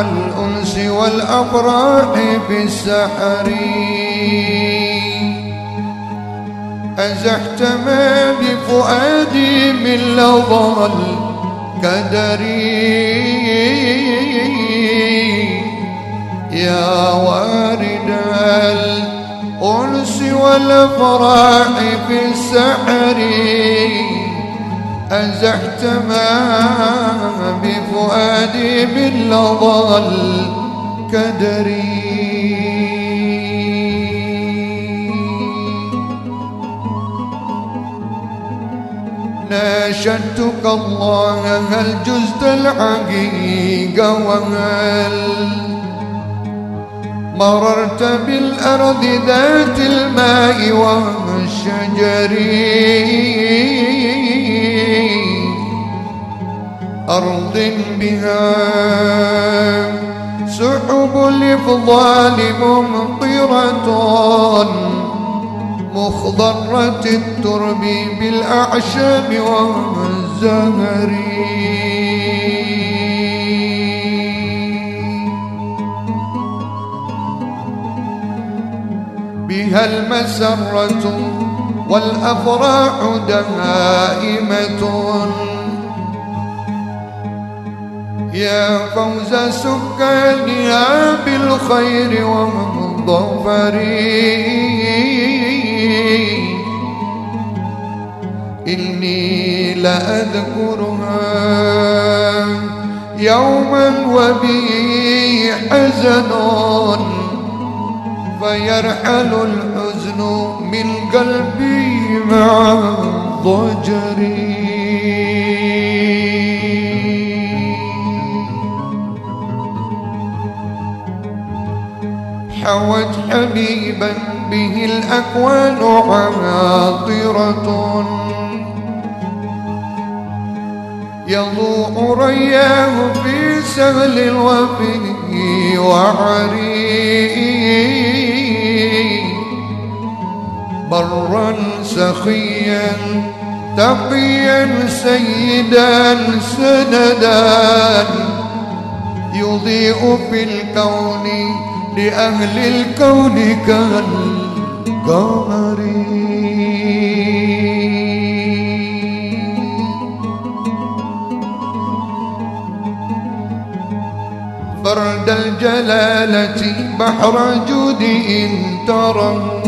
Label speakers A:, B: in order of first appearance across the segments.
A: الأنس والأفراح بالسحر أزحت ما بفؤادي من لظى الكدر يا وارد الأنس والأفراح في السحر. أزحت ما بفؤادي من لظى الكدر. ناشدتك الله هل جزت الحقيقة وهل مررت بالأرض ذات الماء والشجر أرض بها. سحب الإفضال ممطرة مخضرة الترب بالأعشاب والزهر. بها المسرة والأفراح دائمة. يا فوز سكانها بالخير والظفر إني لأذكرها يوما وبي حزن فيرحل الحزن من قلبي مع ضجري حوت حبيبا به الأكوان عاطرة. يضوء رياه في سهل وفي وعري برا سخيا تقيا سيدا سندا. يضيء في الكون لأهل الكون كالقمر برد الجلالة بحر جود إن تروا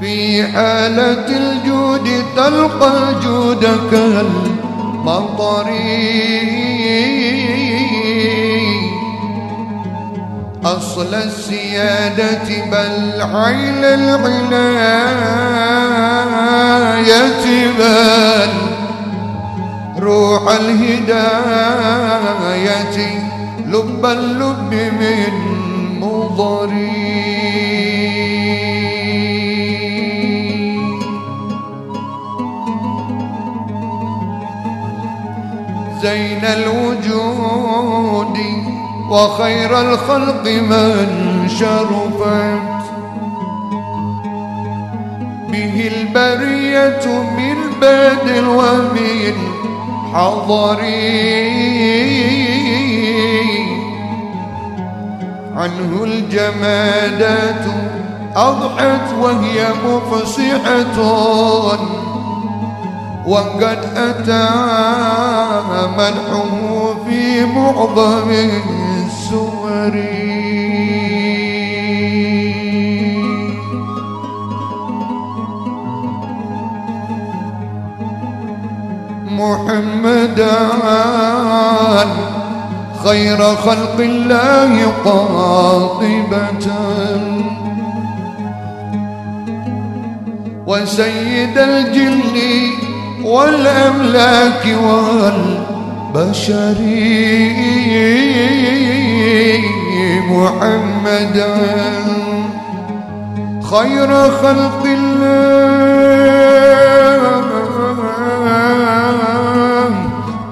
A: في حالة الجود تلقى الجود كالمطر أصل السيادة بل عين العناية بل روح الهداية. لب اللب من مضري زين الوجود وخير الخلق من شرفت. به البرية من باد ومن حضري عنه الجمادات أضحت وهي مفصحة. وقد أتى مدحه في معظم السور. محمدا خير خلق الله قاطبة. وسيد الجن والأملاك والبشر محمدا. خير خلق الله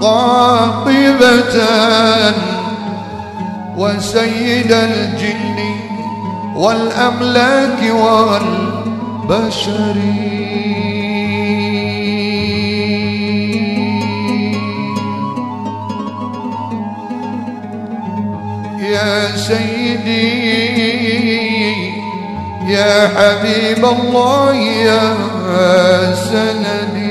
A: قاطبة وسيد الجن والأملاك والبشر. سيدي يا حبيب الله يا سندي.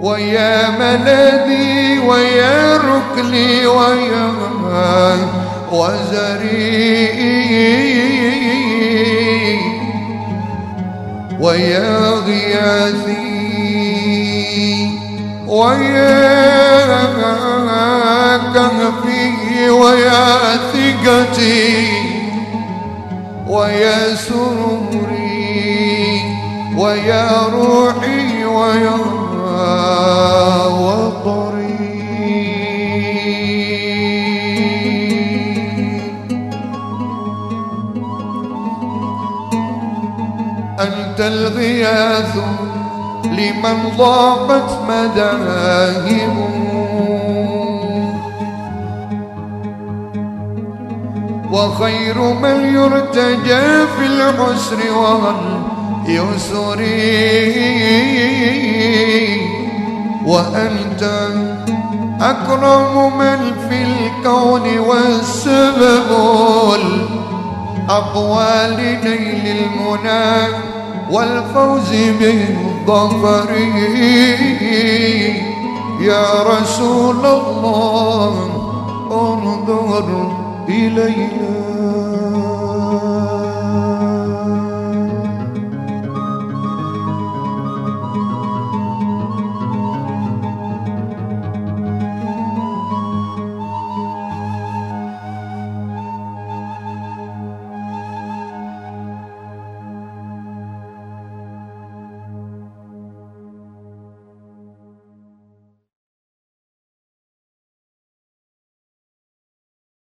A: ويا ملذي ويا ركني ويا وزري. ويا غياثي ويا كهفي ويا ثقتي ويا سروري ويا روحي ويا وطري. أنت الغياث لمن ضاقت مذاهبه. وخير من يرتجى في العسر واليسر وأنت أكرم من في الكون والسبب الأقوى لنيل المنى والفوز بالظفر يا رسول الله أنظر إلينا